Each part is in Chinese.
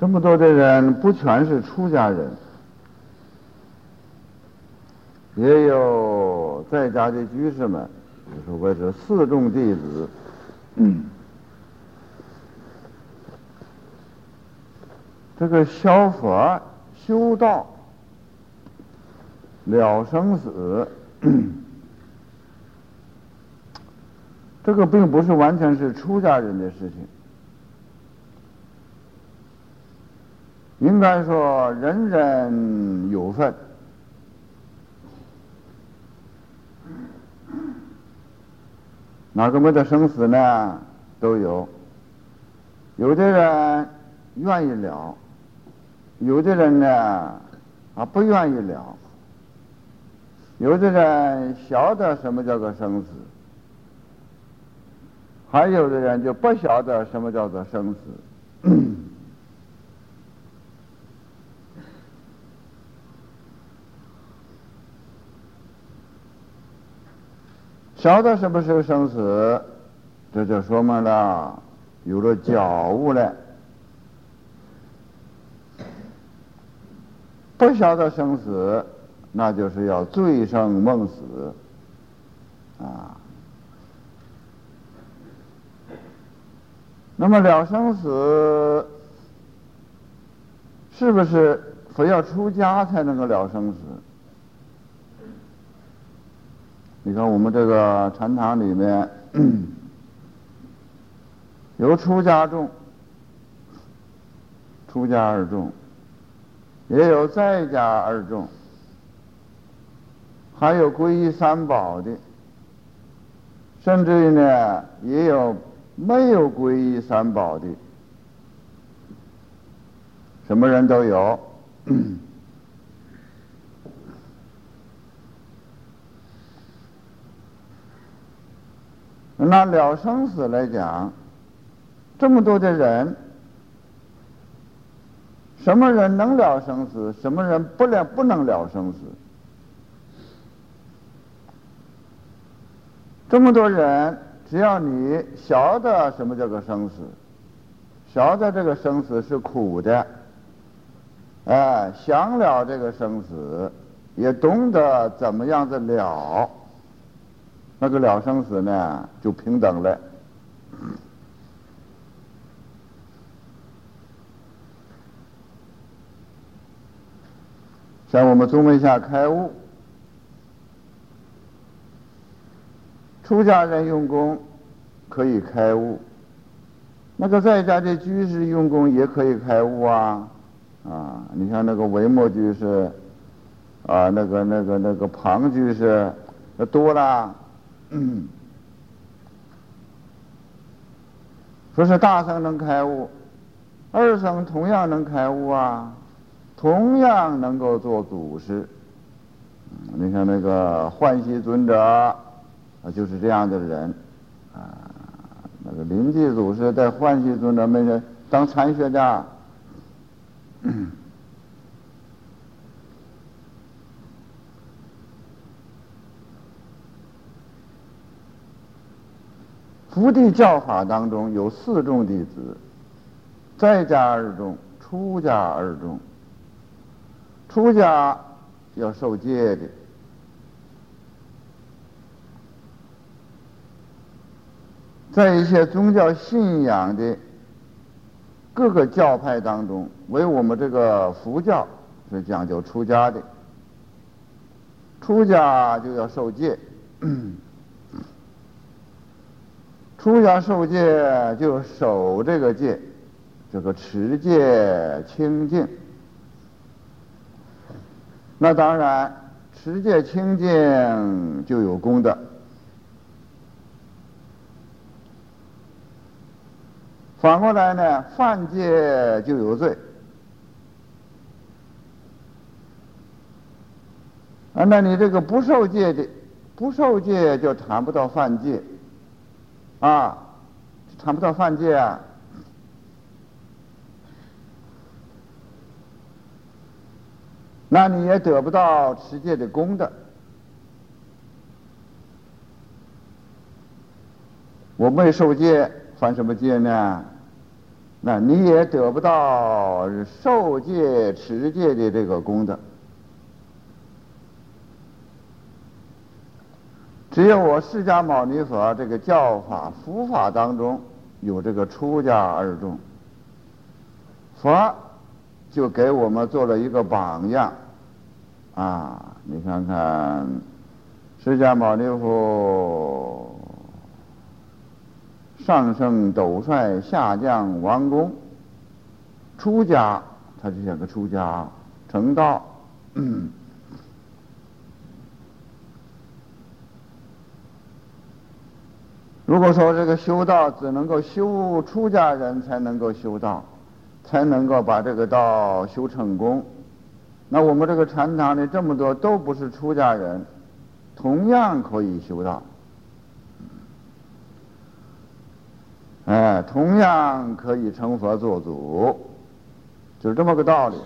这么多的人不全是出家人，也有在家的居士们，就所谓是四众弟子。嗯，这个消佛修道了生死，这个并不是完全是出家人的事情。应该说，人人有份，哪个没得生死呢？都有。有的人愿意了，有的人呢啊不愿意了，有的人晓得什么叫做生死，还有的人就不晓得什么叫做生死。晓得什么是生死，这就说明了有了觉悟了。不晓得生死，那就是要醉生梦死啊。那么了生死，是不是非要出家才能够了生死？你看，我们这个禅堂里面有出家众、出家二众，也有在家二众，还有皈依三宝的，甚至于呢，也有没有皈依三宝的，什么人都有。那了生死来讲，这么多的人，什么人能了生死？什么人不了不能了生死？这么多人，只要你晓得什么叫做生死，晓得这个生死是苦的，哎，想了这个生死，也懂得怎么样子了。那个了生死呢，就平等了。像我们宗门下开悟，出家人用功可以开悟，那个在家的居士用功也可以开悟啊啊！你像那个维摩居士啊，那个那个那个庞居士，那多了。嗯，说是大僧能开悟，二僧同样能开悟啊，同样能够做祖师。你看那个幻喜尊者啊，就是这样的人啊。那个灵济祖师在幻喜尊者面前当禅学家。福地教法当中有四众弟子，在家二众，出家二众。出家要受戒的，在一些宗教信仰的各个教派当中，为我们这个佛教是讲究出家的，出家就要受戒。出家受戒就守这个戒，这个持戒清净。那当然，持戒清净就有功德。反过来呢，犯戒就有罪。啊，那你这个不受戒的，不受戒就谈不到犯戒。啊，谈不到犯戒啊，那你也得不到持戒的功德。我没受戒，犯什么戒呢？那你也得不到受戒持戒的这个功德。只有我释迦牟尼佛这个教法佛法当中有这个出家二众，佛就给我们做了一个榜样啊！你看看，释迦牟尼佛上升斗帅，下降王宫，出家他就像个出家成道嗯。如果说这个修道只能够修出家人才能够修道，才能够把这个道修成功，那我们这个禅堂里这么多都不是出家人，同样可以修道，哎，同样可以成佛做祖，就是这么个道理。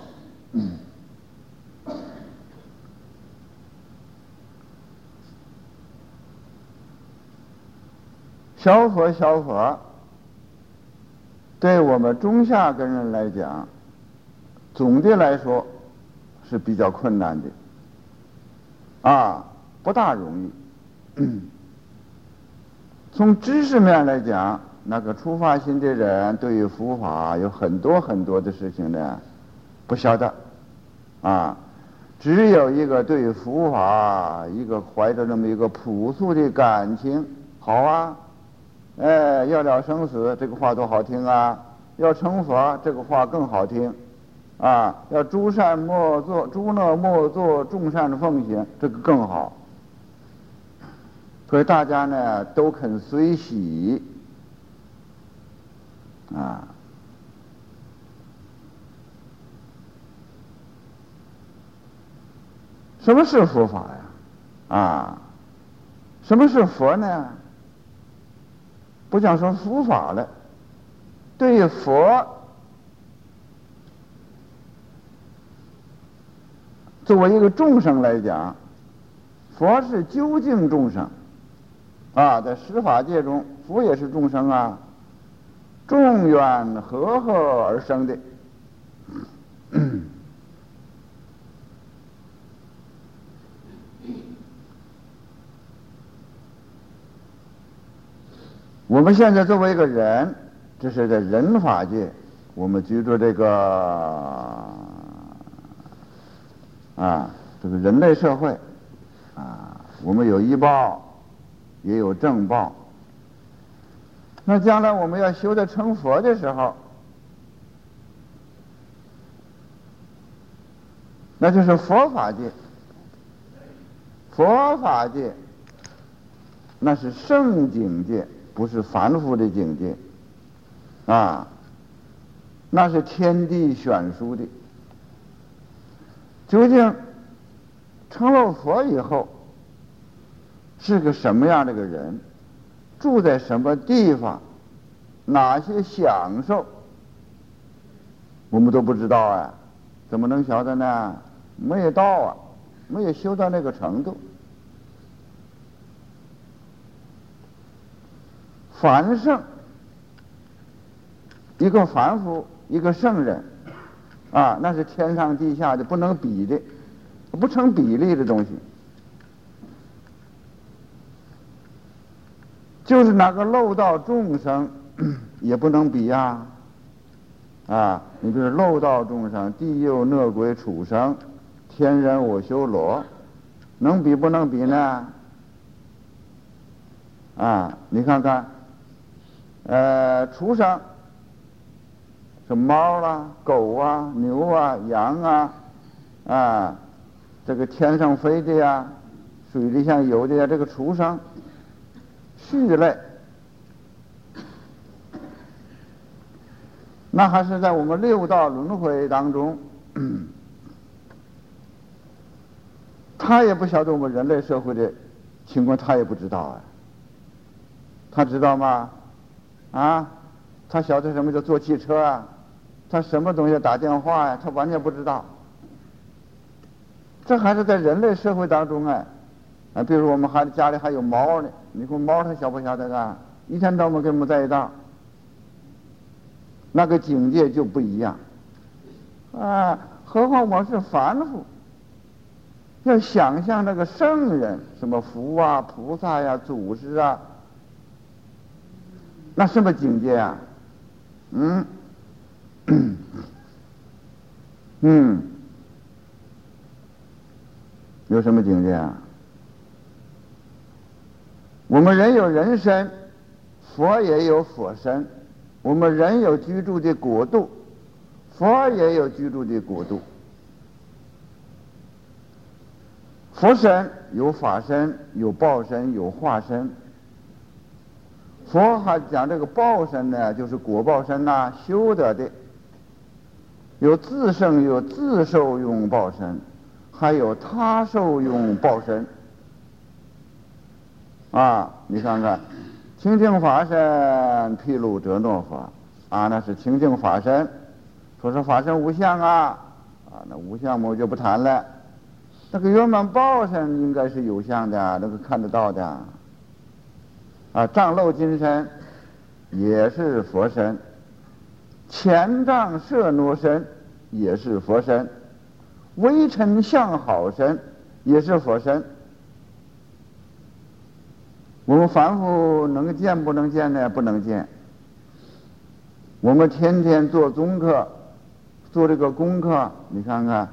嗯。小佛小佛，对我们中下根人来讲，总的来说是比较困难的，啊，不大容易。从知识面来讲，那个出发心的人对于佛法有很多很多的事情呢，不晓得，啊，只有一个对于佛法一个怀着那么一个朴素的感情，好啊。哎，要了生死，这个话多好听啊！要成佛，这个话更好听，啊！要诸善莫作，诸恶莫作，众善奉行，这个更好。所以大家呢都肯随喜，啊！什么是佛法呀？啊！什么是佛呢？不讲说佛法了，对于佛作为一个众生来讲，佛是究竟众生啊，在十法界中，佛也是众生啊，众缘和合而生的。我们现在作为一个人，这是在人法界，我们居住这个啊，这个人类社会啊，我们有医报，也有正报。那将来我们要修的成佛的时候，那就是佛法界，佛法界那是圣境界。不是凡夫的境界，啊，那是天地选殊的。究竟成了佛以后，是个什么样的个人？住在什么地方？哪些享受？我们都不知道啊！怎么能晓得呢？没有到啊，没有修到那个程度。凡圣，一个凡夫，一个圣人，啊，那是天上地下的不能比的，不成比例的东西。就是那个漏道众生，也不能比呀。啊，你比如漏道众生，地狱恶鬼畜生，天人我修罗，能比不能比呢？啊，你看看。呃，畜生，什么猫啦、狗啊、牛啊、羊啊，啊，这个天上飞的呀，水里像游的呀，这个畜生，畜类，那还是在我们六道轮回当中，他也不晓得我们人类社会的情况，他也不知道啊，他知道吗？啊，他晓得什么叫坐汽车啊？他什么东西打电话呀？他完全不知道。这还是在人类社会当中哎，啊，比如我们孩子家里还有猫呢，你说猫他晓不晓得啊？一天到晚跟我们在一道，那个境界就不一样。啊，何况我是凡夫，要想象那个圣人，什么佛啊、菩萨呀、祖师啊，那什么境界啊？嗯，嗯，有什么境界啊？我们人有人身，佛也有佛身。我们人有居住的国度，佛也有居住的国度。佛身有法身，有报身，有化身。佛还讲这个报身呢，就是果报身呐，修得的。有自生有自受用报身，还有他受用报身。啊，你看看，清净法身披露者诺佛，啊，那是清净法身。说是法身无相啊，啊，那无相我就不谈了。那个圆满报身应该是有相的，那个看得到的。啊，障漏金身也是佛身，前障摄罗身也是佛身，微尘相好身也是佛身。我们凡夫能见不能见呢？不能见。我们天天做功课，做这个功课，你看看，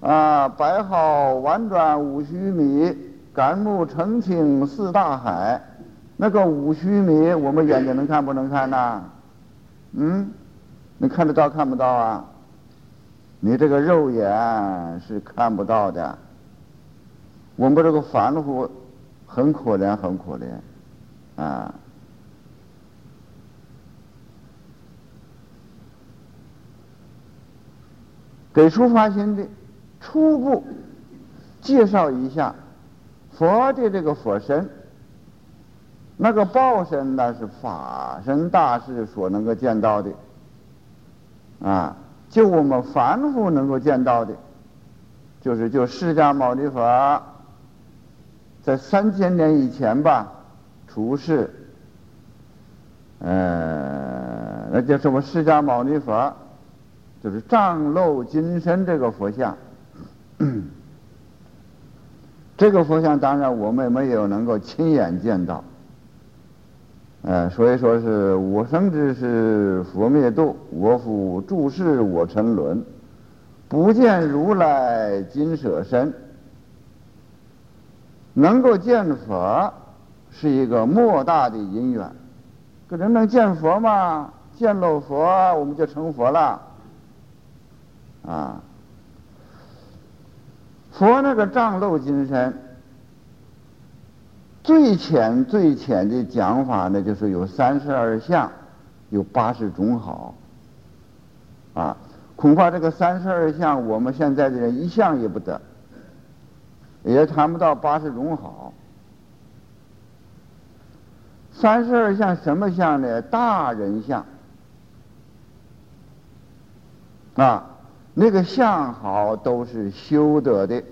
啊，白毫婉转五须弥，感目澄清似大海。那个五须弥，我们眼睛能看不能看呐？嗯，你看得到看不到啊？你这个肉眼是看不到的。我们这个凡夫。很可怜，很可怜，啊！给出发心的初步介绍一下佛的这个佛身，那个报身呢是法身大士所能够见到的，啊，就我们凡夫能够见到的，就是就释迦牟尼佛。在三千年以前吧，出世，呃，那叫什么释迦牟尼佛，就是丈漏金身这个佛像。这个佛像当然我们没有能够亲眼见到，呃，所以说是我生之时佛灭度，我复注视我沉沦，不见如来金舍身。能够见佛是一个莫大的因缘，可人能见佛吗？见了佛，我们就成佛了。啊，佛那个障漏金身，最浅最浅的讲法呢，就是有三十二相，有八十种好。啊，恐怕这个三十二相，我们现在的人一项也不得。也谈不到八十种好，三十二相什么相呢？大人相啊，那个相好都是修得的，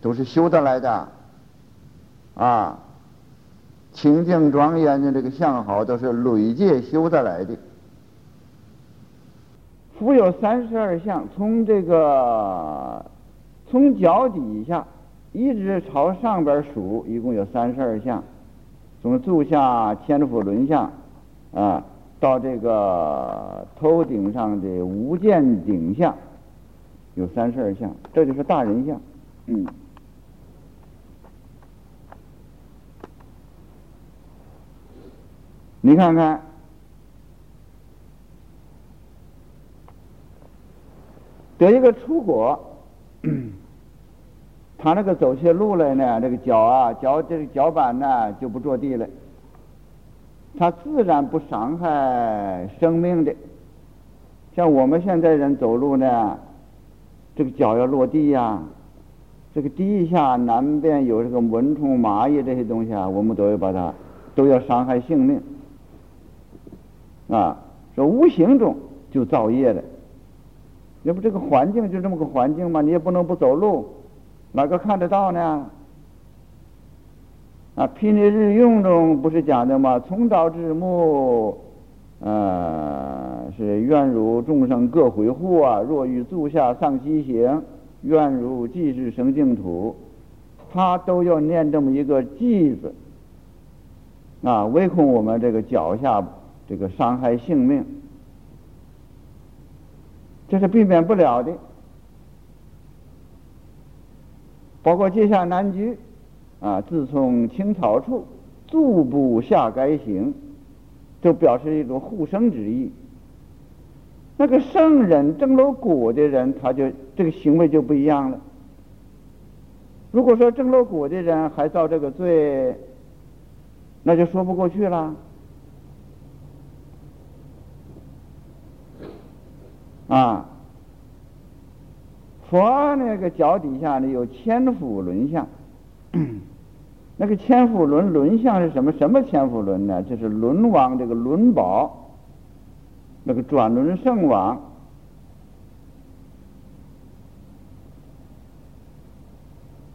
都是修得来的啊。清净庄严的这个相好都是累劫修得来的。富有三十二相，从这个从脚底下。一直朝上边数，一共有三十二相，从足下天福轮相啊，到这个头顶上的无间顶相，有三十二相，这就是大人相。嗯，你看看，得一个出国。他那个走起路来呢，这个脚啊，脚这个脚板呢就不着地了。他自然不伤害生命的。像我们现在人走路呢，这个脚要落地呀，这个地下难免有这个蚊虫、蚂蚁这些东西啊，我们都要把它都要伤害性命啊。说无形中就造业了。要不这个环境就这么个环境嘛，你也不能不走路。哪个看得到呢？啊，霹雳日用中不是讲的吗？从早至暮，呃，是愿如众生各回护啊，若欲住下上西行，愿如即是生净土，他都要念这么一个偈字啊，唯恐我们这个脚下这个伤害性命，这是避免不了的。包括接下南居啊，自从青草处，足不下该行，就表示一种护生之意。那个圣人证了果的人，他就这个行为就不一样了。如果说证了果的人还造这个罪，那就说不过去了。啊。佛那个脚底下呢有千夫轮相，那个千夫轮轮相是什么？什么千夫轮呢？就是轮王这个轮宝，那个转轮圣王，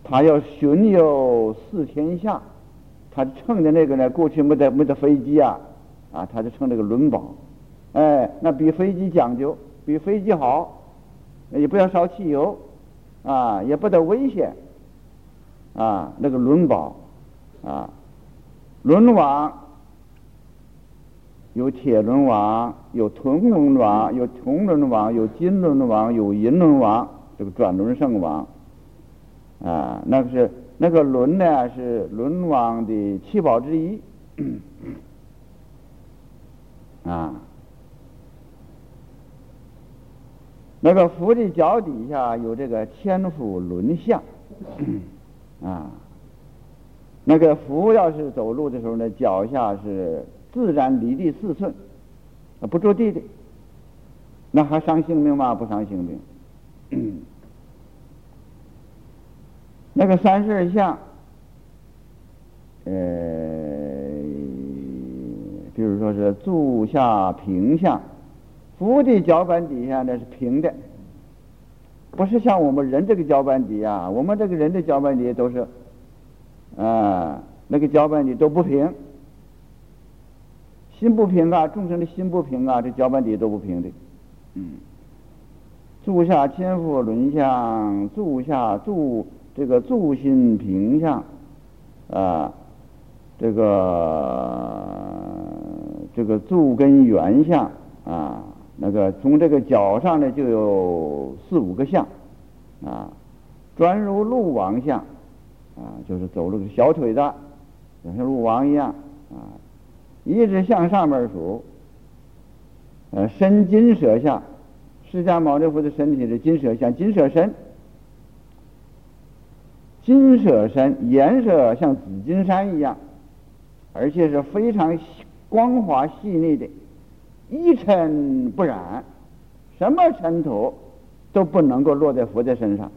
他要巡游四天下，他乘的那个呢，过去没得没得飞机啊，啊，他就乘这个轮宝，哎，那比飞机讲究，比飞机好。也不要烧汽油，啊，也不得危险，啊，那个轮宝，啊，轮王有铁轮王，有铜轮王，有铜轮王，有金轮王，有银轮王，这个转轮圣王，啊，那个是那个轮呢，是轮王的七宝之一，啊。那个佛的脚底下有这个千夫轮相，啊，那个佛要是走路的时候呢，脚下是自然离地四寸，不着地的，那还伤性命吗？不伤性命。那个三十二相，呃，比如说是住下平相。佛的脚板底下那是平的，不是像我们人这个脚板底啊，我们这个人的脚板底都是，啊，那个脚板底都不平，心不平啊，众生的心不平啊，这脚板底都不平的，嗯，住下千佛轮相，住下住这个住心平相，啊，这个这个住根圆相啊。那个从这个脚上呢，就有四五个像，啊，专如鹿王像，啊，就是走路的小腿子，像鹿王一样，啊，一直向上面数，呃，身金蛇像，释迦牟尼佛的身体是金蛇像，金蛇身，金蛇身颜色像紫金山一样，而且是非常光滑细腻的。一尘不染，什么尘土都不能够落在佛的身上。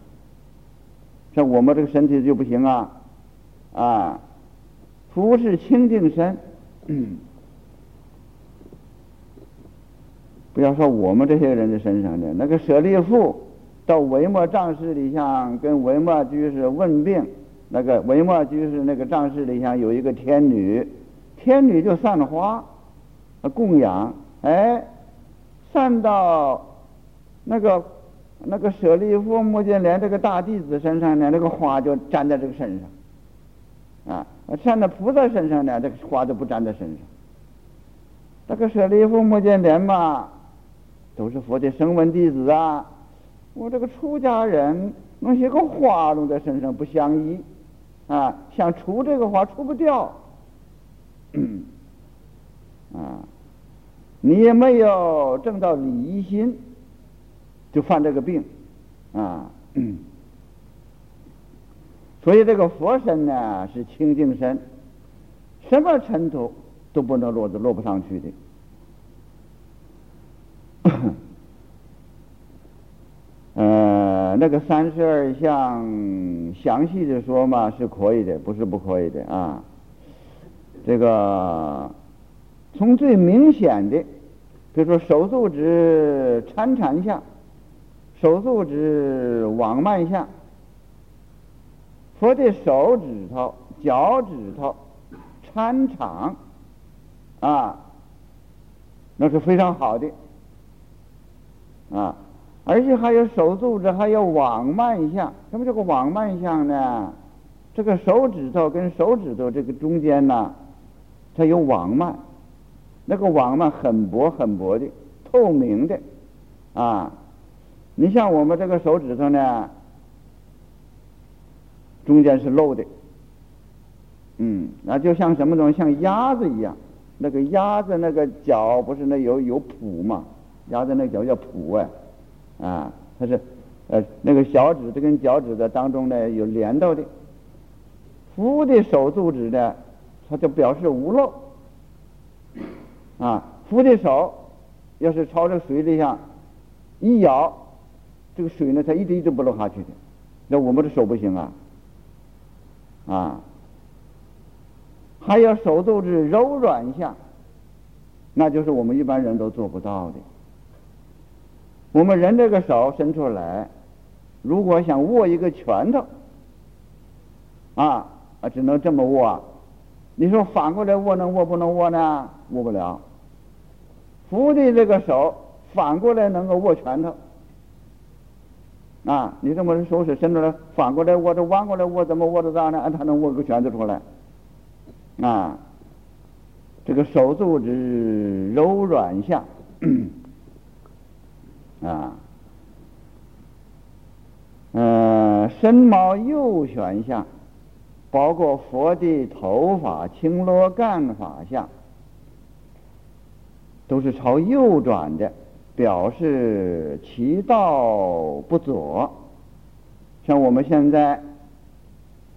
像我们这个身体就不行啊，啊，佛是清净身，嗯不要说我们这些人的身上的那个舍利弗到维摩藏室里向跟维摩居士问病，那个维摩居士那个藏室里向有一个天女，天女就散花供养。哎，善到那个那个舍利弗、目犍连这个大弟子身上呢，那个花就粘在这个身上，啊，善到菩萨身上呢，这个花就不粘在身上。这个舍利弗、目犍连嘛，都是佛的声闻弟子啊。我这个出家人弄些个花弄在身上不相宜，啊，想除这个花除不掉，啊。你也没有证到离心，就犯这个病，啊，所以这个佛身呢是清净身，什么尘土都不能落的落不上去的。呃，那个三十二相详细的说嘛是可以的，不是不可以的啊，这个。从最明显的，比如说手足指缠缠相，手足指网慢相，佛的手指头、脚趾头、缠长，啊，那是非常好的啊。而且还有手足指，还有网脉相。什么叫个网脉相呢？这个手指头跟手指头这个中间呢，它有网脉，那个网嘛很薄很薄的，透明的啊。你像我们这个手指头呢，中间是漏的，嗯，那就像什么东西，像鸭子一样。那个鸭子那个脚不是那有有蹼嘛？鸭子那个脚叫蹼哎。啊，它是，呃，那个小指头跟脚趾头当中呢有连到的，扶的手足指呢，它就表示无漏。啊，扶的手要是朝着水里向一摇，这个水呢它一直一直不漏下去的，那我们的手不行啊，啊，还要手肚子柔软一下，那就是我们一般人都做不到的。我们人这个手伸出来，如果想握一个拳头，啊啊，只能这么握。你说反过来握能握不能握呢？握不了。扶的这个手反过来能够握拳头，啊，你这么手指伸出来，反过来握着，弯过来握，怎么握得到呢？他能握个拳头出来，啊，这个手足之柔软下。啊，嗯，身毛右旋相，包括佛的头发青罗干法相，都是朝右转的，表示其道不左。像我们现在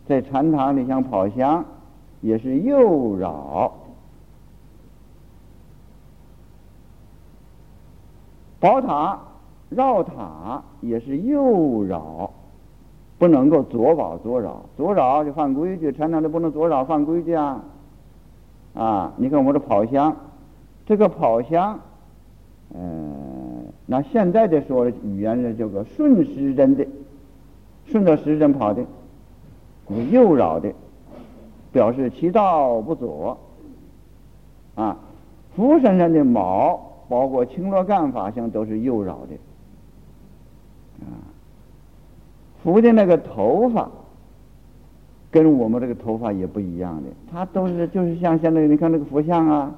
在禅堂里想跑香，也是右绕。宝塔。绕塔也是右绕，不能够左保左绕，左绕就犯规矩。禅堂里不能左绕，犯规矩啊！啊，你看我们的跑香，这个跑香，嗯，那现在的说语言呢，叫做顺时针的，顺着时针跑的，右绕的，表示其道不左。啊，佛身上的毛，包括青罗干法相，都是右绕的。啊，佛的那个头发跟我们这个头发也不一样的，它都是就是像现在你看那个佛像啊，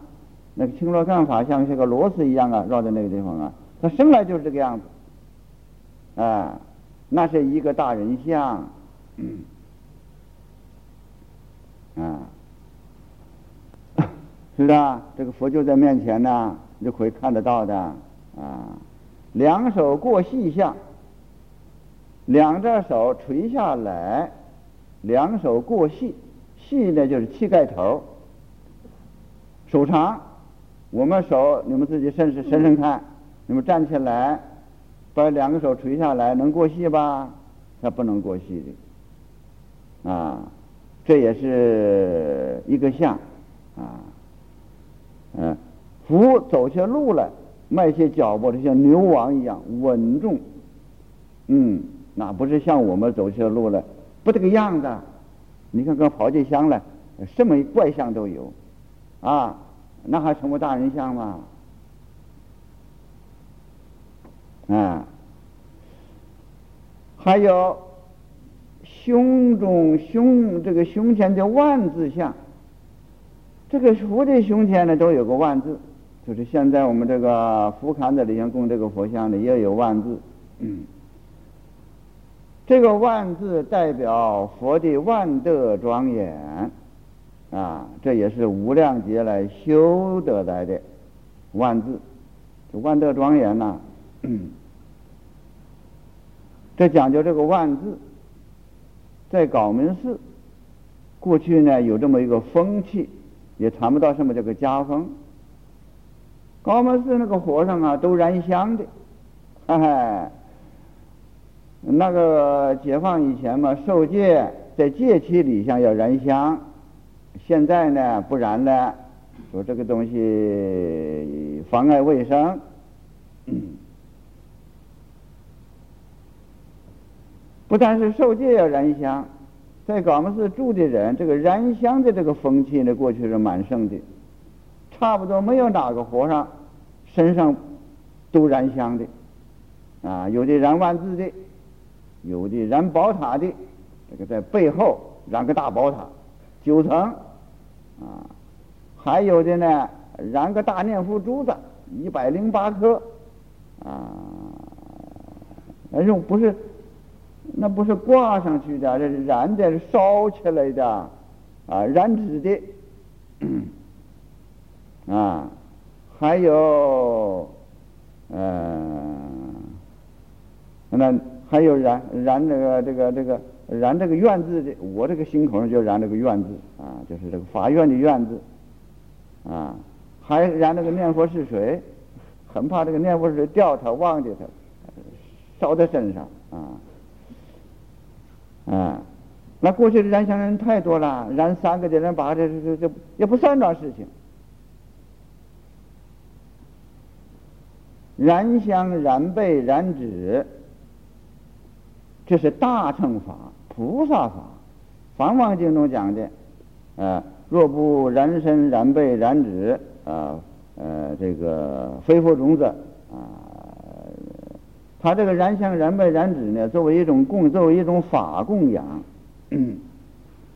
那个青罗干法像像个螺丝一样啊，绕在那个地方啊，他生来就是这个样子，啊，那是一个大人像，啊，是的，这个佛就在面前呢你，就可以看得到的啊，两手过细相。两只手垂下来，两手过细，细呢就是膝盖头。手长，我们手你们自己伸伸伸伸看，你们站起来，把两个手垂下来，能过膝吧？它不能过膝的，啊，这也是一个相，啊，嗯，扶走些路来，迈些脚步，就像牛王一样稳重，嗯。那不是像我们走些路了，不这个样子。你看，跟跑进香了，什么怪相都有，啊，那还成为大人像吗？啊，还有胸中胸这个胸前的万字像，这个佛的胸前呢都有个万字，就是现在我们这个佛龛子里面供这个佛像里也有万字，嗯。这个万字代表佛的万德庄严，啊，这也是无量劫来修得来的万字。这万德庄严呐，这讲究这个万字，在高门寺，过去呢有这么一个风气，也谈不到什么这个家风。高门寺那个和尚啊，都燃香的，哎。那个解放以前嘛，受戒在戒期里向要燃香，现在呢不然呢，说这个东西妨碍卫生。不但是受戒要燃香，在高门寺住的人，这个燃香的这个风气呢，过去是蛮盛的，差不多没有哪个和尚身上都燃香的，啊，有的燃万字的，有的燃宝塔的，这个在背后燃个大宝塔，九层，啊，还有的呢燃个大念佛珠子，一百零八颗，啊，那用不是，那不是挂上去的，这是燃的，烧起来的，啊，燃纸的，啊。还有，嗯，那还有燃燃这个这个这个燃这个愿字的，我这个心口上就燃这个愿字，就是这个法院的院子啊，还燃那个念佛是水，很怕这个念佛水掉它忘记它，烧在身上啊，啊，那过去的燃香人太多了，燃三个的人把这这这也不算桩事情。燃香、燃被、燃纸，这是大乘法、菩萨法。《梵王经》中讲的，啊，若不燃身、燃被、燃纸，啊，呃，这个非佛种子，啊，他这个燃香、燃被、燃纸呢，作为一种供，作为一种法供养。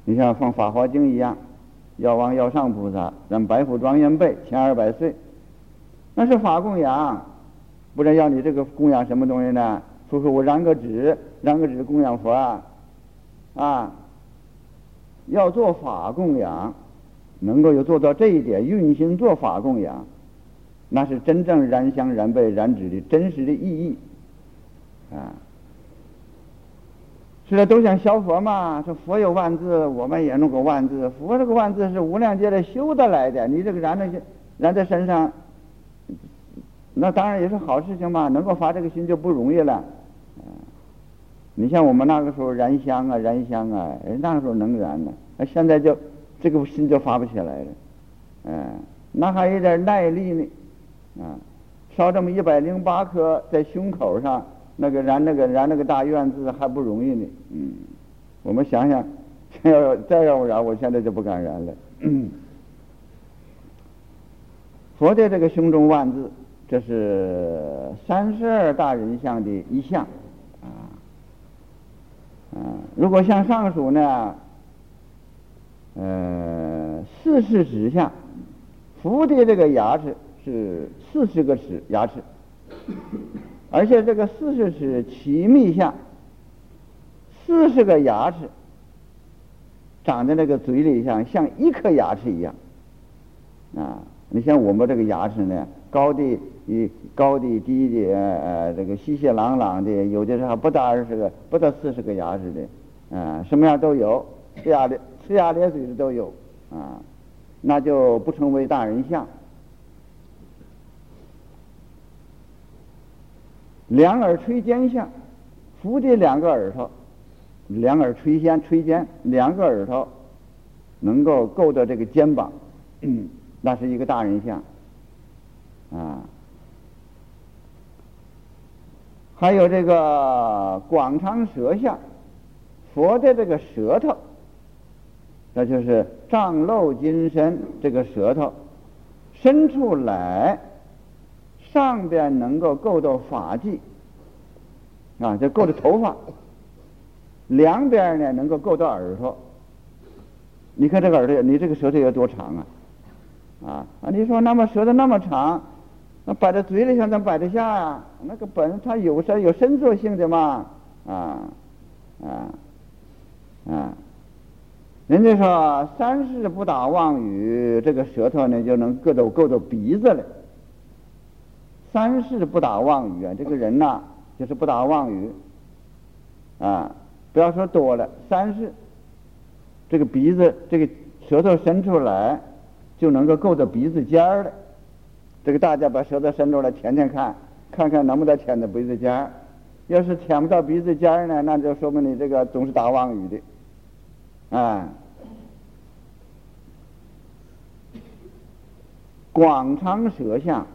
你像放《法华经》一样，药王药上菩萨让白虎庄严被千二百岁，那是法供养。不然要你这个供养什么东西呢？说说我燃个纸，燃个纸供养佛啊，啊，要做法供养，能够有做到这一点，运心做法供养，那是真正燃香、燃被、燃纸的真实的意义，啊，是的，都想消佛嘛。说佛有万字，我们也弄个万字。佛这个万字是无量劫的修得来的，你这个燃那些燃在身上。那当然也是好事情嘛，能够发这个心就不容易了。你像我们那个时候燃香啊，燃香啊，人那个时候能燃呢，那现在就这个心就发不起来了。嗯，那还有点耐力呢。啊，烧这么一百零八颗在胸口上，那个燃那个燃那个大愿字还不容易呢。嗯，我们想想，要再让我燃，我现在就不敢燃了。佛的这个胸中万字。这是三十二大人像的一项，嗯，如果像上述呢，呃，四是指向，佛的这个牙齿是四十个齿牙齿，而且这个四十齿奇密相，四十个牙齿长在那个嘴里像像一颗牙齿一样，啊，你像我们这个牙齿呢，高的。一高的低的呃呃这个稀稀朗朗的，有的时候不到二十个，不到四十个牙齿的，嗯，什么样都有，呲牙咧呲牙咧嘴的都有，啊，那就不称为大人相。两耳垂肩相，扶的两个耳朵，两耳垂肩垂肩，两个耳朵能够够到这个肩膀，那是一个大人像，啊。还有这个广长舌相，佛的这个舌头，那就是丈露金身，这个舌头伸出来，上边能够够到发际，啊，就够到头发，两边呢能够够到耳朵。你看这个耳朵，你这个舌头有多长？啊啊！你说那么舌头那么长？那摆在嘴里上怎么摆得下呀？那个本它有身有伸缩性的嘛，啊啊啊！人家说三世不打妄语，这个舌头呢就能够到够到鼻子了。三世不打妄语啊，这个人呐就是不打妄语啊，不要说多了，三世这个鼻子这个舌头伸出来就能够够到鼻子尖儿了。这个大家把舌头伸出来舔舔看，看看能不能舔到鼻子尖儿。要是舔不到鼻子尖儿呢，那就说明你这个总是打妄语的。啊，广长舌相，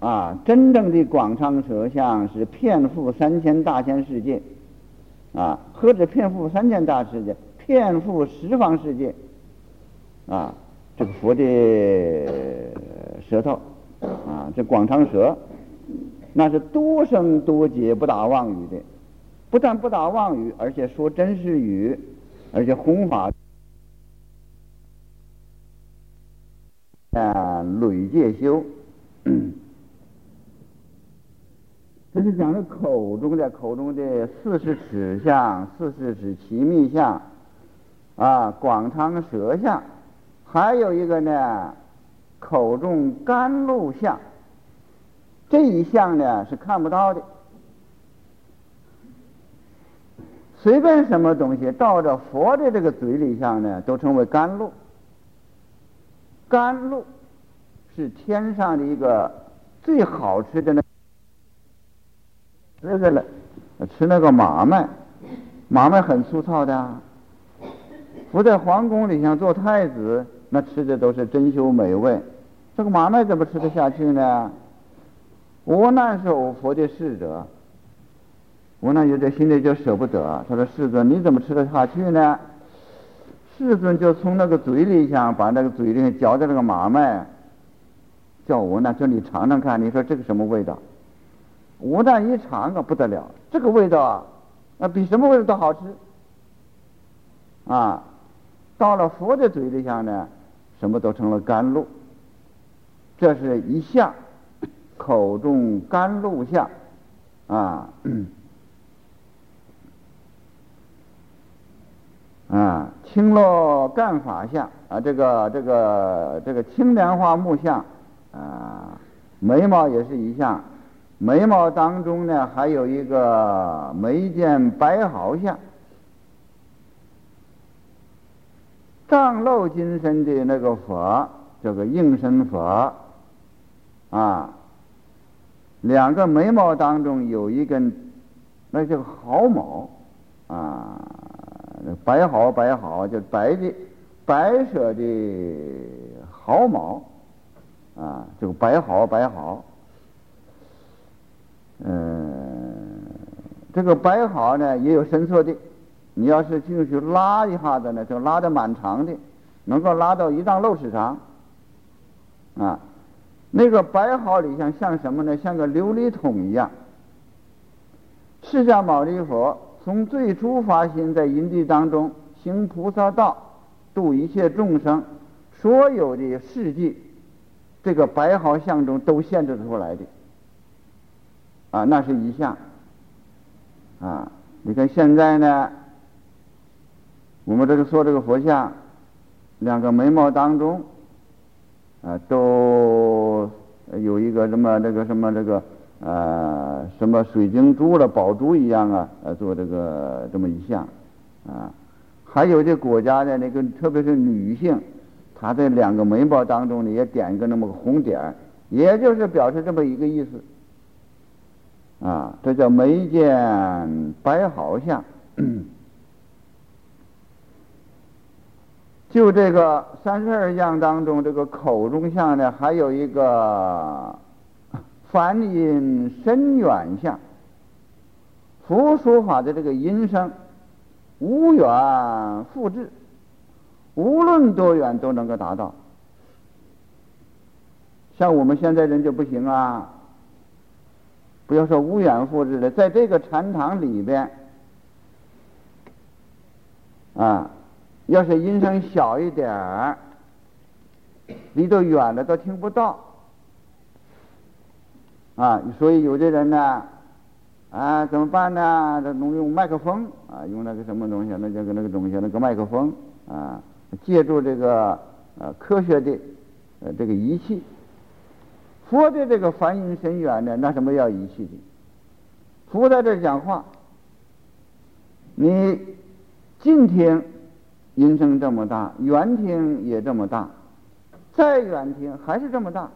啊，真正的广长舌相是遍覆三千大千世界，啊，何止遍覆三千大世界，遍覆十方世界，啊，这个佛的舌头。啊，这广长舌，那是多声多节，不打妄语的，不但不打妄语，而且说真实语，而且弘法。啊，累戒修，这是讲的口中的口中的四十尺相、四十指奇密相，啊，广长舌相，还有一个呢，口中甘露相。这一项呢是看不到的，随便什么东西到着佛的这个嘴里上呢，都称为甘露。甘露是天上的一个最好吃的那，那个了，吃那个马麦，马麦很粗糙的啊。伏在皇宫里想做太子，那吃的都是珍馐美味。这个马麦怎么吃得下去呢？无难受佛的侍者，无难有点心里就舍不得。他说：“世尊，你怎么吃得下去呢？”世尊就从那个嘴里想把那个嘴里嚼的那个马麦，叫无难说你尝尝看，你说这个什么味道？无难一尝啊不得了，这个味道啊，那比什么味道都好吃。啊，到了佛的嘴里想呢，什么都成了甘露。这是一相，口中甘露相，啊。啊，青落干法相啊，这个这个这个青莲花木相啊，眉毛也是一项，眉毛当中呢还有一个眉间白毫相，藏漏金身的那个佛，这个应身佛啊，两个眉毛当中有一根，那叫毫毛啊。白毫白毫，就白的白色的毫毛啊，这个白毫白毫。嗯，这个白毫呢也有伸缩的，你要是进去拉一下子呢，就拉的蛮长的，能够拉到一丈六尺长啊。那个白毫里像像什么呢？像个琉璃桶一样。释迦牟尼佛。从最初发心在因地当中行菩萨道，度一切众生，所有的事迹，这个白毫相中都限制出来的，啊，那是一项，啊，你看现在呢，我们这个说这个佛像，两个眉毛当中，啊，都有一个什么这个什么这个。啊，什么水晶珠了、宝珠一样啊，呃，做这个这么一项，啊，还有这国家的那个，特别是女性，她在两个眉毛当中呢，也点一个那么个红点也就是表示这么一个意思，啊，这叫眉间白毫相。就这个三十二相当中，这个口中相呢，还有一个。梵音深远相，佛说法的这个音声，无远复至，无论多远都能够达到。像我们现在人就不行啊！不要说无远复制了，在这个禅堂里边，啊，要是音声小一点儿，离得远了都听不到。啊，所以有的人呢，啊，怎么办呢？这能用麦克风啊，用那个什么东西？那叫个那个东西，那个麦克风啊，借助这个呃科学的呃这个仪器。佛的这个梵音深远呢，那什么要仪器的？佛在这讲话，你近听音声这么大，远听也这么大，再远听还是这么大。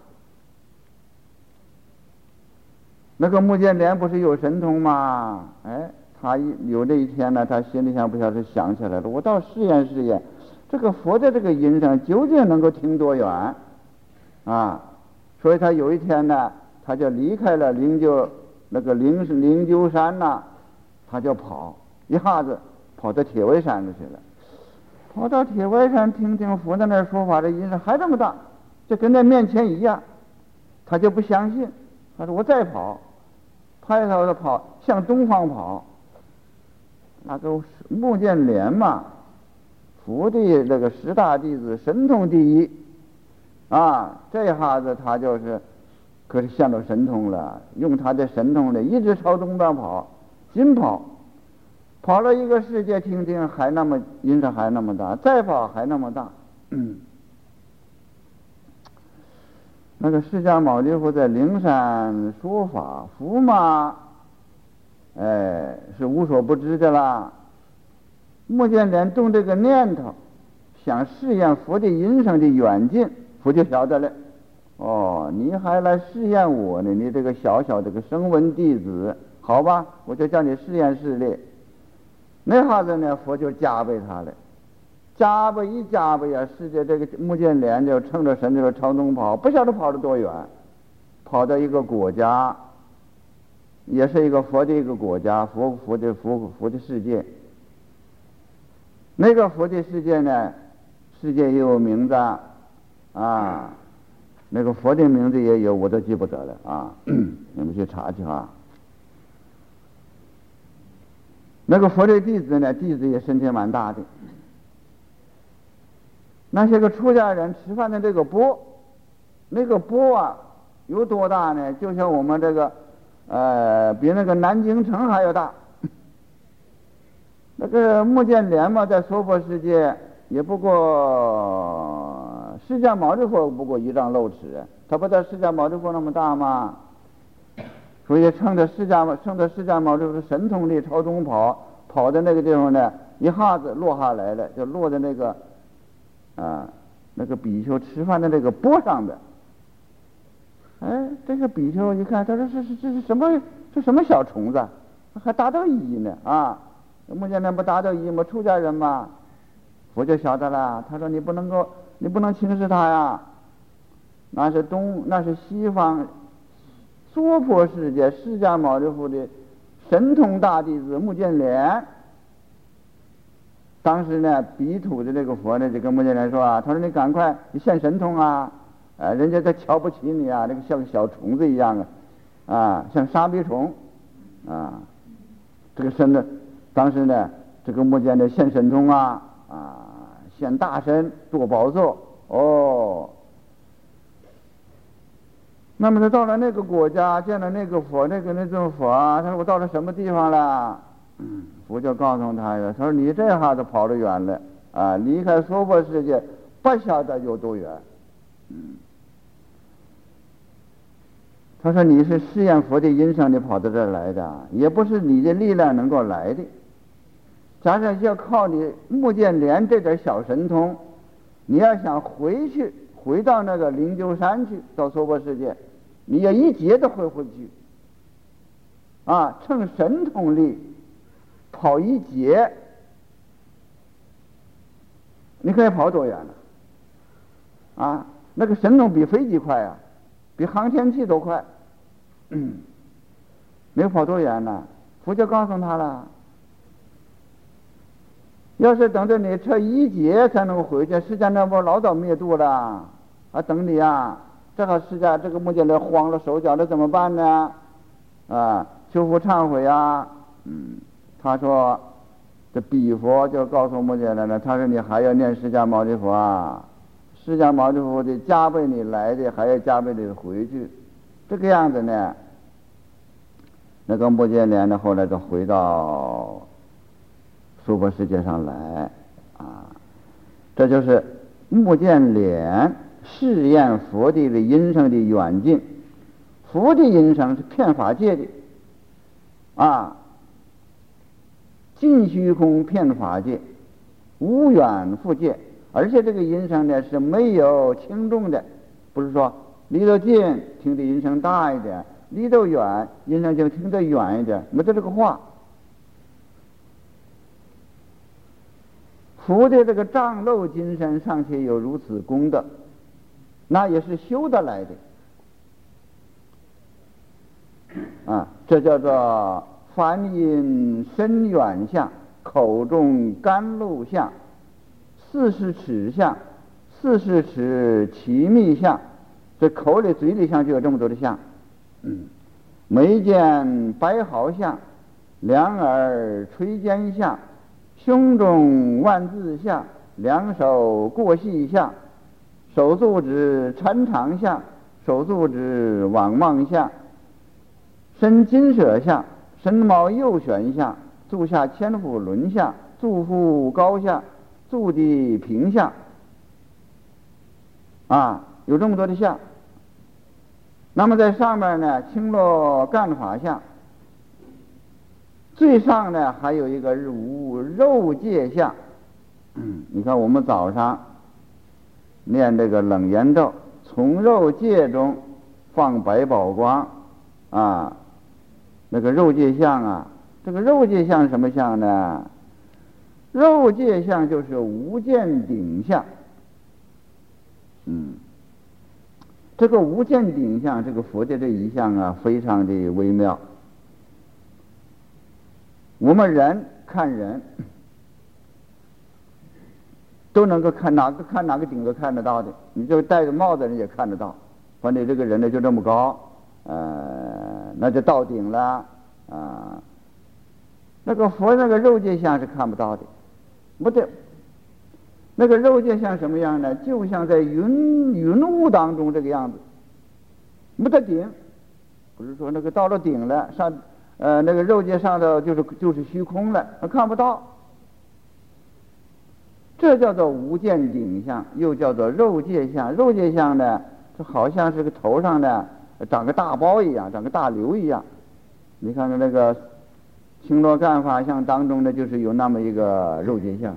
那个穆建连不是有神通吗？哎，他有这一天呢，他心里想不晓得想起来了，我倒试验试验，这个佛的这个音声究竟能够听多远？啊，所以他有一天呢，他就离开了灵鹫那个灵灵鹫山呐，他就跑，一下子跑到铁围山上去了，跑到铁外山听听佛在那儿说法，这音声还这么大，就跟在面前一样。他就不相信，他说我再跑，拍他的跑，向东方跑。那个穆建连嘛，佛的这个十大弟子，神通第一，啊，这下子他就是，可是陷入神通了，用他的神通呢，一直朝东边跑，紧跑，跑了一个世界，听听还那么音声还那么大，再跑还那么大，那个释迦牟尼佛在灵山说法，佛嘛，哎，是无所不知的啦。目前连动这个念头，想试验佛的音声的远近，佛就晓得了。哦，你还来试验我呢？你这个小小的个声闻弟子，好吧，我就叫你试验试炼。那下子呢，佛就加倍他了。加倍一加倍呀，世界这个木剑连就乘着神就朝东跑，不晓得跑了多远，跑到一个国家，也是一个佛的一个国家，佛佛的佛佛的世界。那个佛的世界呢，世界也有名字啊，那个佛的名字也有，我都记不得了啊，你们去查去啊。那个佛的弟子呢，弟子也身体蛮大的。那些个出家人吃饭的这个钵，那个钵啊，有多大呢？就像我们这个，呃，比那个南京城还要大。那个木建连嘛，在娑婆世界也不过释迦牟尼佛不过一丈六尺，他不在释迦牟尼佛那么大吗？所以趁着释迦牟趁着释迦牟尼佛神通力朝东跑，跑的那个地方呢，一下子落下来了，就落在那个。啊，那个比丘吃饭的那个钵上的，哎，这个比丘一看，他说：“这是这是什么？这什么小虫子？还达到一呢？啊，目前那不达到一吗？出家人嘛，我就晓得了。他说：你不能够，你不能轻视他呀。那是东，那是西方娑婆世界释迦牟尼佛的神通大弟子目犍连。”当时呢，比土的这个佛呢，就跟木犍连说啊，他说你赶快，你现神通啊，啊，人家在瞧不起你啊，那个像个小虫子一样啊，啊，像沙鼻虫，啊，这个身的，当时呢，这个木犍连现神通啊，啊，现大身做宝座，哦，那么他到了那个国家，见了那个佛，那个那尊佛，他说我到了什么地方了？嗯。佛就告诉他呀，他说你这下子跑得远了啊，离开娑婆世界不晓得有多远。嗯，他说你是试验佛的音声，你跑到这儿来的，也不是你的力量能够来的。假设要靠你木剑连这点小神通，你要想回去，回到那个灵鹫山去，到娑婆世界，你要一劫都回不去。啊，趁神通力。跑一节，你可以跑多远呢？啊，那个神通比飞机快啊，比航天器都快。嗯，你跑多远呢？佛就告诉他了，要是等着你车一节才能回去，释迦那不老早灭度了，啊等你啊？这好释迦这个目犍连慌了手脚了，怎么办呢？啊，修复忏悔啊，嗯。他说：“这比佛就告诉目犍连了。他说你还要念释迦牟尼佛啊，释迦牟尼佛的加倍你来的，还要加倍的回去。这个样子呢，那个目犍连呢，后来就回到娑婆世界上来啊。这就是目犍连试验佛的的音声的远近。佛的音声是骗法界的啊。”尽虚空骗法界，无远复界，而且这个音声呢是没有轻重的，不是说离得近听的音声大一点，离得远音声就听得远一点，没得这个话。佛的这个障漏金身尚且有如此功德，那也是修得来的啊，这叫做。梵音深远相，口中甘露相，四十尺相，四十尺奇密相，这口里、嘴里像就有这么多的相。眉间白毫相，两耳垂肩相，胸中万字相，两手过细相，手足指缠长相，手足指往望相，身金舍相，身毛右旋相，足下千夫轮相，足腹高相，足底平相。啊，有这么多的相。那么在上面呢，青罗干法相。最上呢，还有一个是无肉界相。你看我们早上念这个冷言咒，从肉界中放百宝光啊，那个肉界相啊，这个肉界相什么相呢？肉界相就是无见顶相。嗯，这个无见顶相，这个佛的这一项啊，非常的微妙。我们人看人，都能够看哪个看哪个顶都看得到的。你就戴着帽子人也看得到，反正这个人呢就这么高，呃，那就到顶了啊。那个佛那个肉界相是看不到的，不对。那个肉界像什么样呢？就像在云云雾当中这个样子，没得顶，不是说那个到了顶了上，呃，那个肉界上头就是就是虚空了，看不到。这叫做无见顶相，又叫做肉界相。肉界相呢，就好像是个头上的长个大包一样，长个大瘤一样。你看看那个青罗干法相当中呢，就是有那么一个肉界相。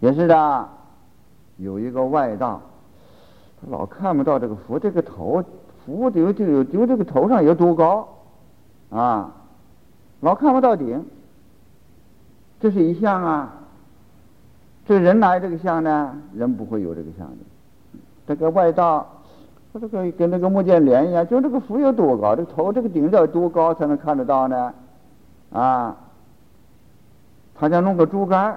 也是的，有一个外道，他老看不到这个佛这个头，佛顶就有就这个头上有多高，啊，老看不到顶，这是一项啊。这人来这个相呢？人不会有这个相的。这个外道，他这个跟那个木剑连一样，就这个佛有多高，这个头这个顶要多高才能看得到呢？啊，他家弄个竹竿。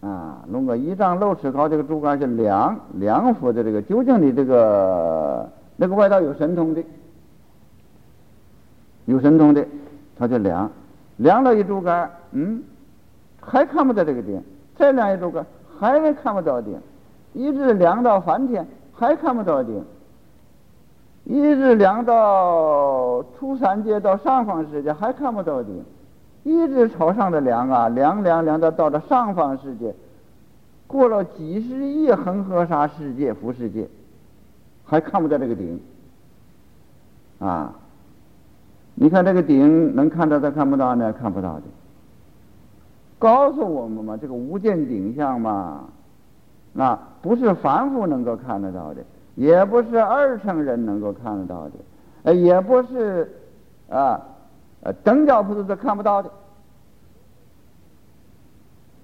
啊，弄个一丈六尺高这个竹竿去量量佛的这个究竟的这个那个外道有神通的，有神通的，他就量量了一竹竿，嗯，还看不到这个顶，再量一竹竿，还是看不到顶，一直量到梵天，还看不到顶，一直量到初三界到上方世界，还看不到顶。一直朝上的量啊，量量量到到了上方世界，过了几十亿恒河沙世界、浮世界，还看不到这个顶啊！你看这个顶能看到的看不到呢？看不到的。告诉我们嘛，这个无见顶相嘛，那不是凡夫能够看得到的，也不是二乘人能够看得到的，也不是啊。呃，等教菩萨都看不到的，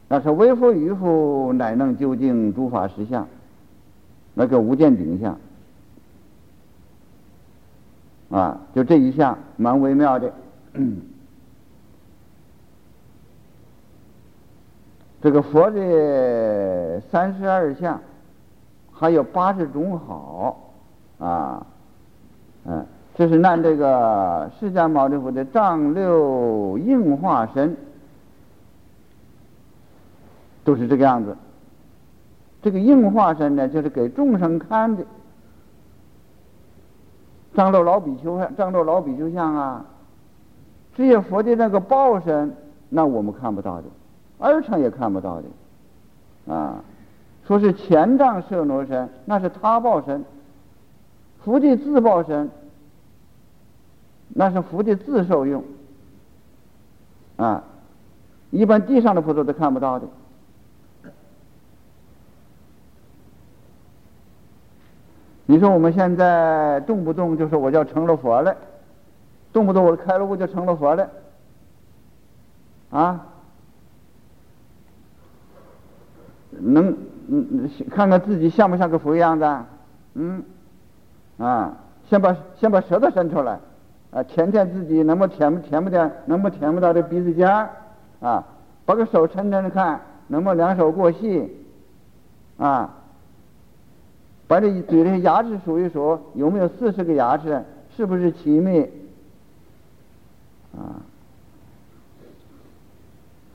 那是为佛于佛乃能究竟诸法实相，那个无见顶相，啊，就这一项蛮微妙的。这个佛的三十二相，还有八十种好，啊，嗯。这是按这个释迦牟尼佛的丈六应化身，都是这个样子。这个应化身呢，就是给众生看的。丈六老比丘像，丈六老比丘像啊，只有佛的那个报身，那我们看不到的，二乘也看不到的，啊，说是前丈舍罗身，那是他报身，福地自报身。那是福地自受用，啊，一般地上的菩萨都看不到的。你说我们现在动不动就说我叫成了佛了，动不动我开了悟就成了佛了，啊，能嗯看看自己像不像个佛样子？嗯，啊，先把先把舌头伸出来。啊，舔舔自己，能不舔不舔不舔，能不舔不到这鼻子尖儿？啊，把个手抻抻着看，能不能两手过细？啊，把这嘴里牙齿数一数，有没有四十个牙齿？是不是齐密？啊！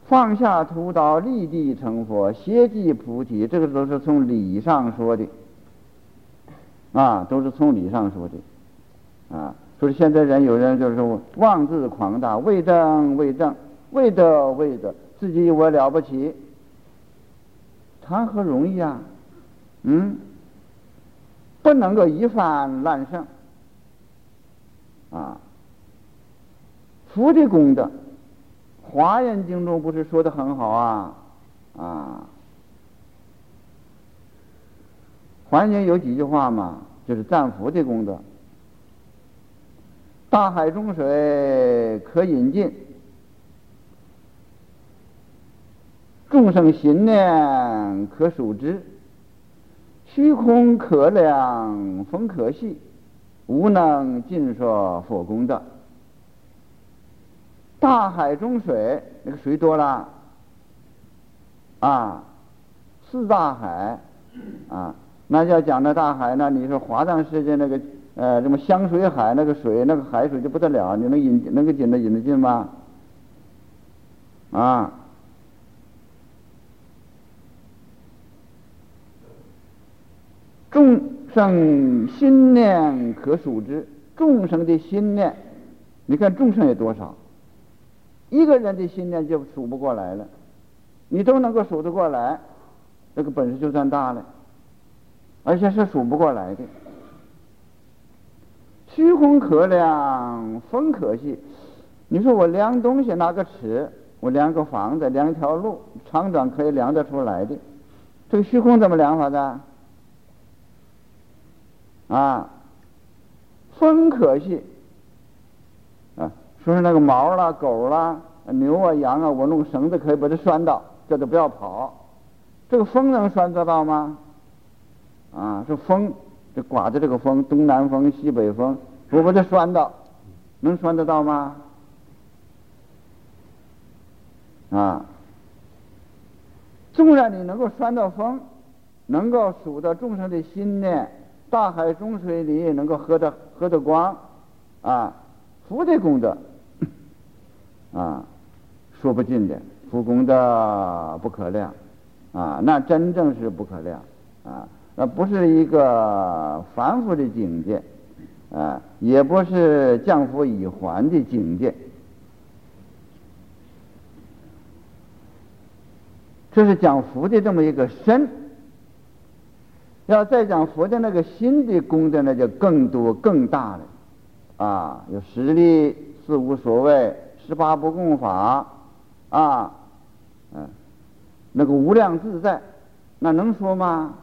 放下屠刀，立地成佛，歇即菩提，这个都是从理上说的，啊，都是从理上说的，啊，所以现在人有人就是说妄自狂大，为正为正，为德为德，自己以为了不起，谈何容易啊？嗯，不能够一帆烂胜，啊，福的功德。华严经中不是说的很好啊啊！华严有几句话嘛，就是赞福的功德。大海中水可引进，众生心念可数之，虚空可量风可细，无能尽说佛功德。大海中水，那个水多了，啊，四大海，啊，那要讲的大海呢？你说华藏世界那个呃什么香水海那个水，那个海水就不得了，你能引能够引得引得进吗？啊，众生心念可数之，众生的心念，你看众生有多少？一个人的心念就数不过来了，你都能够数得过来，这个本事就算大了，而且是数不过来的。虚空可量，风可细。你说我量东西拿个尺，我量个房子，量一条路，长短可以量得出来的。这个虚空怎么量法的？啊，风可细。说是那个毛啦、狗啦、牛啊、羊啊，我弄绳子可以把它拴到，叫它不要跑。这个风能拴得到吗？啊，这风，这刮着这个风，东南风、西北风，我把它拴到，能拴得到吗？啊，纵然你能够拴到风，能够数到众生的心念，大海中水里能够喝得喝得光，啊，福的功德。啊，说不尽的，福功的不可量，啊，那真正是不可量，啊，那不是一个凡夫的境界，啊，也不是降福已还的境界，这是讲福的这么一个身，要再讲佛的那个心的功德，那就更多更大了，啊，有实力是无所谓。十八不共法，啊，嗯，那个无量自在，那能说吗？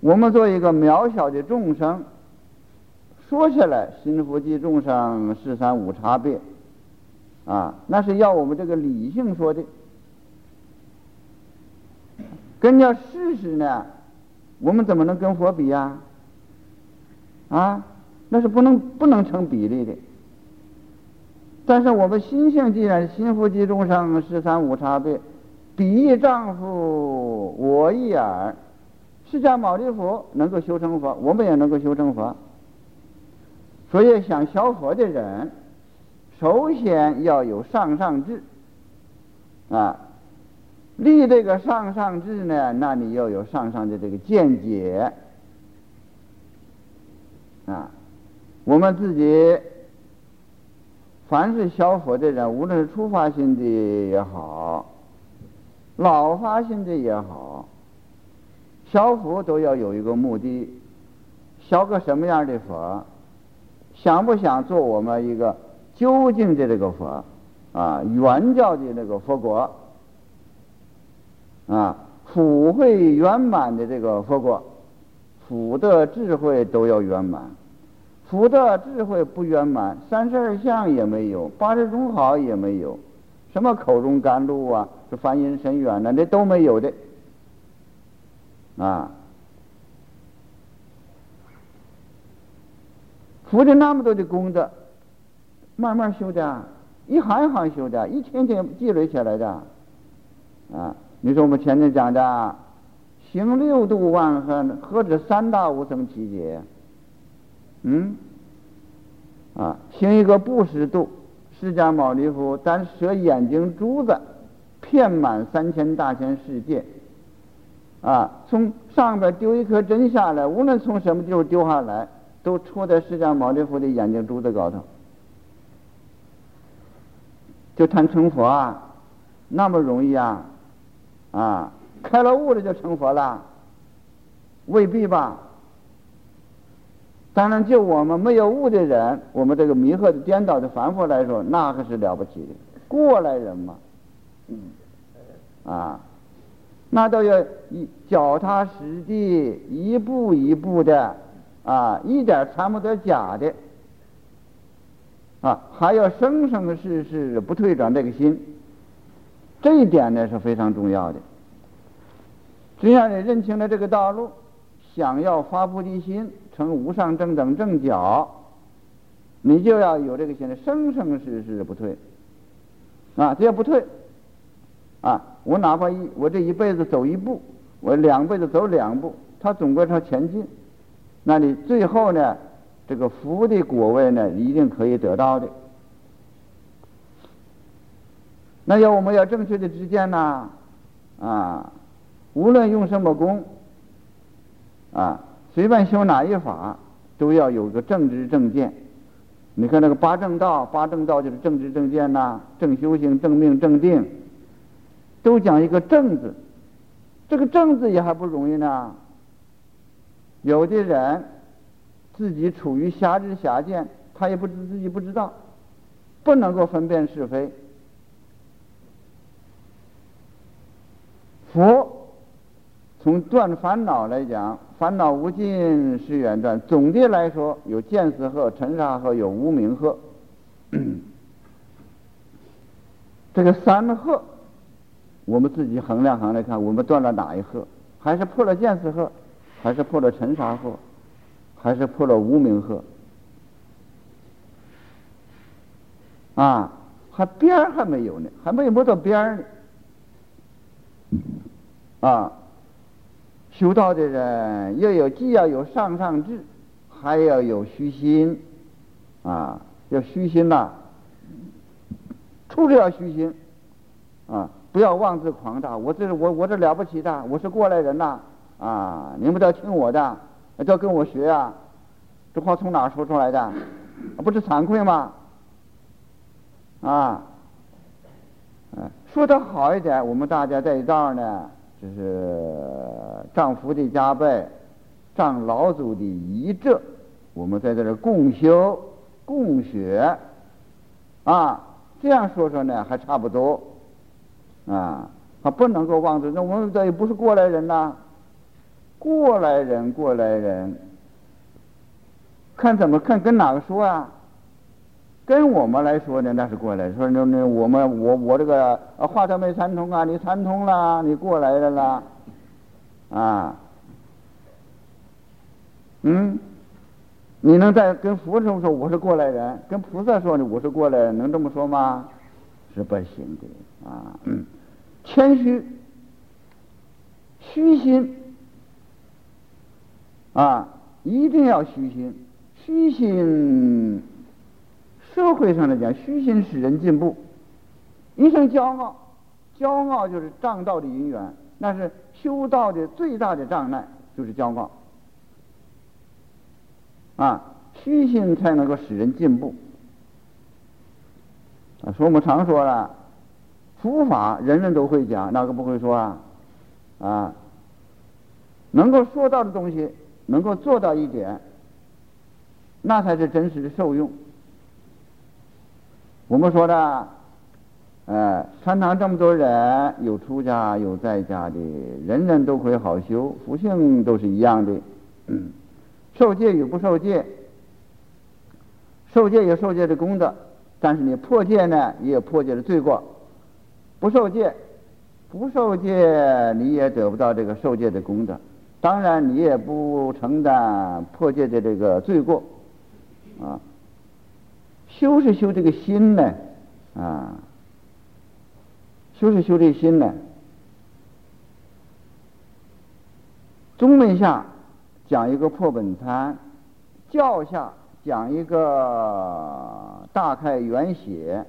我们做一个渺小的众生，说起来，心佛及众生，世三无差别，啊，那是要我们这个理性说的。跟着事实呢，我们怎么能跟佛比呀？啊，那是不能不能成比例的。但是我们心性既然心腹及众生十三无差别，彼一丈夫我一耳，释迦牟尼佛能够修成佛，我们也能够修成佛。所以想消佛的人，首先要有上上智啊，立这个上上智呢，那你要有上上的这个见解啊，我们自己。凡是消佛的人，无论是初发心的也好，老发心的也好，消佛都要有一个目的，消个什么样的佛？想不想做我们一个究竟的这个佛？啊，圆教的那个佛国，啊，福慧圆满的这个佛国，福德智慧都要圆满。福德智慧不圆满，三十二相也没有，八十种好也没有，什么口中甘露啊，这梵音深远的那都没有的，啊，福的那么多的功德，慢慢修的，一行一行修的，一天天积累起来的，啊，你说我们前面讲的行六度万恨，何止三大无生七劫？嗯，啊，行一个布施度，释迦牟尼佛单舍眼睛珠子，遍满三千大千世界，啊，从上边丢一颗针下来，无论从什么地方丢下来，都戳在释迦牟尼佛的眼睛珠子高头。就谈成佛啊，那么容易啊？啊，开了悟了就成佛了？未必吧。当然，就我们没有悟的人，我们这个迷惑的、颠倒的凡夫来说，那可是了不起的过来人嘛。嗯啊，那都要一脚踏实地，一步一步的啊，一点参不得假的。啊，还要生生世世不退转这个心，这一点呢是非常重要的。只要你认清了这个道路，想要发菩提心，成无上正等正觉，你就要有这个心，生生世世不退。啊，只要不退，啊，我哪怕一我这一辈子走一步，我两辈子走两步，他总归朝前进。那你最后呢？这个福的果位呢，一定可以得到的。那要我们要正确的知见呢，啊，无论用什么功，啊，随便修哪一法，都要有个正知正见。你看那个八正道，八正道就是正知正见呐，正修行、正命、正定，都讲一个正字。这个正字也还不容易呢。有的人。自己处于狭知狭见，他也不知自己不知道，不能够分辨是非。佛从断烦恼来讲，烦恼无尽是远断。总的来说，有见思和尘沙和有无名和。这个三鹤，我们自己衡量衡量看，我们断了哪一鹤？还是破了见思鹤？还是破了尘沙鹤？还是破了无名鹤啊，还边儿还没有呢，还没有摸到边儿呢啊！修道的人要有，既要有上上智，还要有虚心啊，要虚心呐，处处要虚心啊，不要妄自狂大。我这是我我这了不起的，我是过来人呐啊！你们都要听我的。都要跟我学啊！这话从哪说出来的？不是惭愧吗？啊！说的好一点，我们大家在一道呢，就是丈夫的加倍，丈老祖的遗志，我们在这里共修共学啊！这样说说呢，还差不多啊！还不能够忘记，那我们这也不是过来人呐。过来人，过来人，看怎么看？跟哪个说啊？跟我们来说呢，那是过来。说那那我们我我这个话都没参通啊，你参通了，你过来的了，啊，嗯，你能在跟佛祖说我是过来人，跟菩萨说呢我是过来人，能这么说吗？是不行的啊，嗯，谦虚，虚心。啊，一定要虚心，虚心，社会上来讲，虚心使人进步。一生骄傲，骄傲就是障道的因缘，那是修道的最大的障碍，就是骄傲。啊，虚心才能够使人进步。啊，所以我们常说了，佛法人人都会讲，哪个不会说啊？啊，能够说到的东西。能够做到一点，那才是真实的受用。我们说的，呃，禅堂这么多人，有出家有在家的，人人都可以好修，福性都是一样的。受戒与不受戒，受戒有受戒的功德，但是你破戒呢，也有破戒的罪过。不受戒，不受戒，你也得不到这个受戒的功德。当然，你也不承担破戒的这个罪过，啊，修是修这个心呢，啊，修是修这心呢，中门下讲一个破本参，教下讲一个大开元写。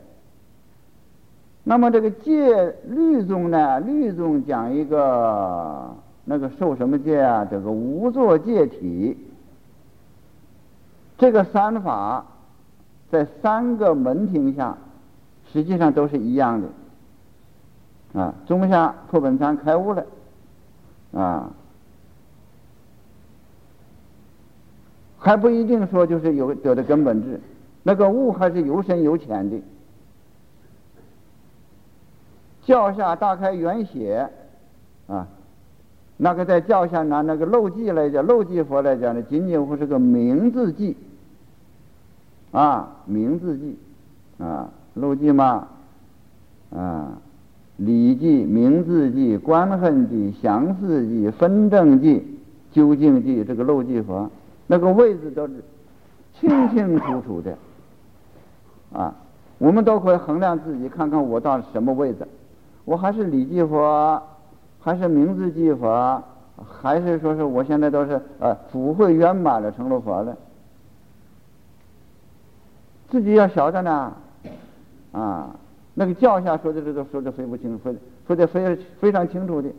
那么这个戒律宗呢，律宗讲一个那个受什么戒啊？这个无作戒体。这个三法在三个门庭下，实际上都是一样的。啊，中下破本山开悟了，啊，还不一定说就是有得的根本智，那个悟还是有深有浅的。教下大开元显，啊，那个在教下拿那个漏记来讲，漏记佛来讲呢，仅仅乎是个名字记，啊，名字记，啊，漏记嘛，啊，礼记、名字记、观恨记、详事记、分正记、究竟记，这个漏记佛，那个位置都是清清楚楚的，啊，我们都可以衡量自己，看看我到什么位置。我还是礼记佛，还是名字记佛，还是说是我现在都是呃福慧圆满了成了佛了，自己要晓得呢，啊，那个教下说的这个说的非不清，说的说的非非常清楚的，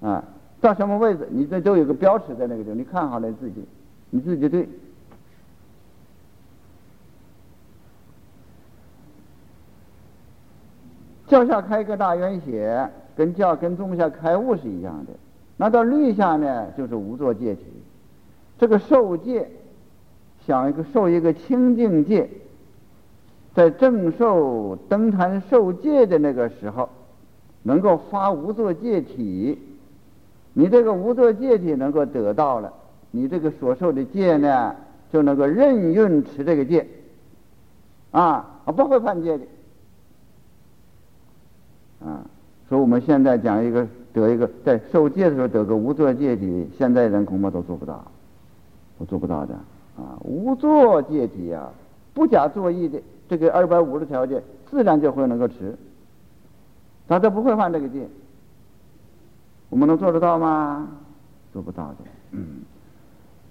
啊，到什么位置你这都有个标尺在那个地方，你看好了自己，你自己对。教下开个大圆写，跟教跟宗下开悟是一样的。那到律下呢，就是无作戒体。这个受戒，想一个受一个清净戒，在正受登坛受戒的那个时候，能够发无作戒体。你这个无作戒体能够得到了，你这个所受的戒呢，就能够任运持这个戒，啊，不会犯戒的。啊，所以我们现在讲一个得一个在受戒的时候得个无作戒体，现在人恐怕都做不到，我做不到的啊！无作戒体啊，不假作意的这个二百五十条件，自然就会能够持，他都不会犯这个戒。我们能做得到吗？做不到的。嗯，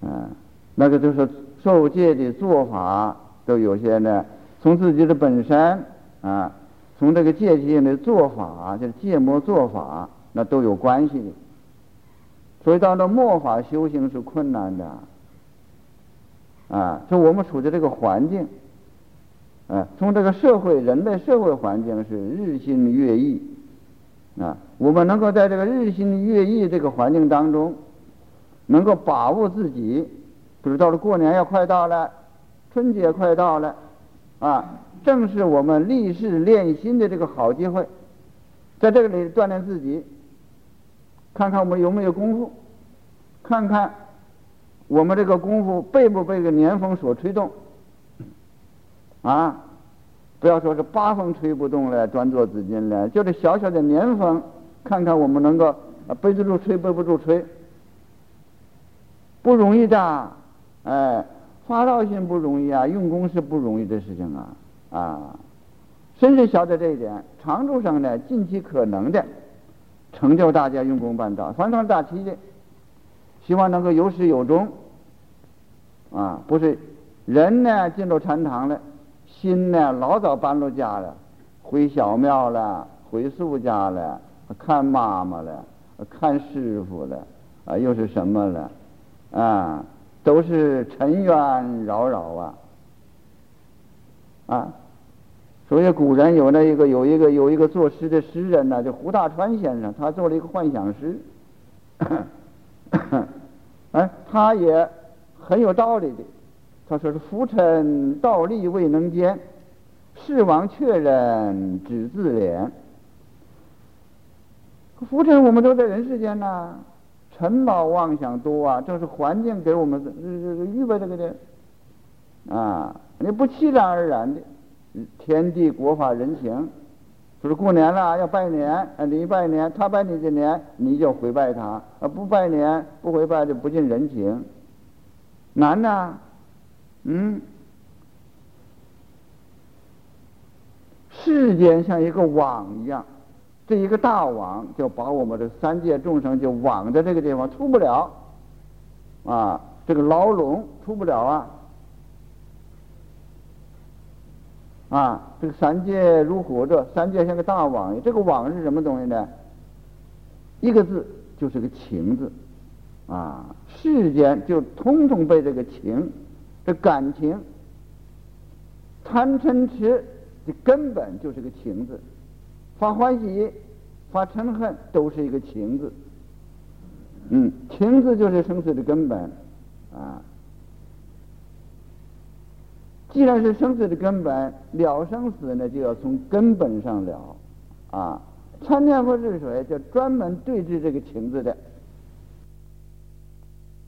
嗯，那个就是受戒的做法都有些呢，从自己的本身啊。从这个戒戒的做法，就是戒魔做法，那都有关系的。所以到了末法修行是困难的，啊，就我们处的这个环境，啊，从这个社会人类社会环境是日新月异，啊，我们能够在这个日新月异这个环境当中，能够把握自己，比如到了过年要快到了，春节快到了，啊。正是我们立誓练心的这个好机会，在这个里锻炼自己，看看我们有没有功夫，看看我们这个功夫被不被个年风所吹动，啊，不要说是八风吹不动了，专做紫金了，就这小小的年风，看看我们能够背得住吹，背不住吹，不容易的，哎，发道心不容易啊，用功是不容易的事情啊。啊，深深晓得这一点，常住生呢，尽其可能的成就大家用功办道，方成大齐的，希望能够有始有终。啊，不是人呢进入禅堂了，心呢老早搬了家了，回小庙了，回宿家了，看妈妈了，看师傅了，啊，又是什么了？啊，都是尘缘扰扰啊。啊，所以古人有那一个有一个有一个作诗的诗人呢，叫胡大川先生，他做了一个幻想诗，哎，他也很有道理的。他说是浮沉倒立未能坚，世王确认只自怜。浮沉我们都在人世间呐，尘劳妄想多啊，这是环境给我们预备这个的啊。你不自然而然的，天地国法人情，就是过年了要拜年，你拜年，他拜你的年，你就回拜他；啊，不拜年不回拜就不近人情，难呐，嗯，世间像一个网一样，这一个大网就把我们的三界众生就网在这个地方出不了，啊，这个牢笼出不了啊，啊，这个三界如火着，三界像个大网这个网是什么东西呢？一个字就是个情字，啊，世间就通通被这个情，这感情，贪嗔痴的根本就是个情字，发欢喜、发嗔恨都是一个情字，嗯，情字就是生死的根本，啊，既然是生死的根本，了生死呢，就要从根本上了，啊。参念佛之水就专门对治这个情字的，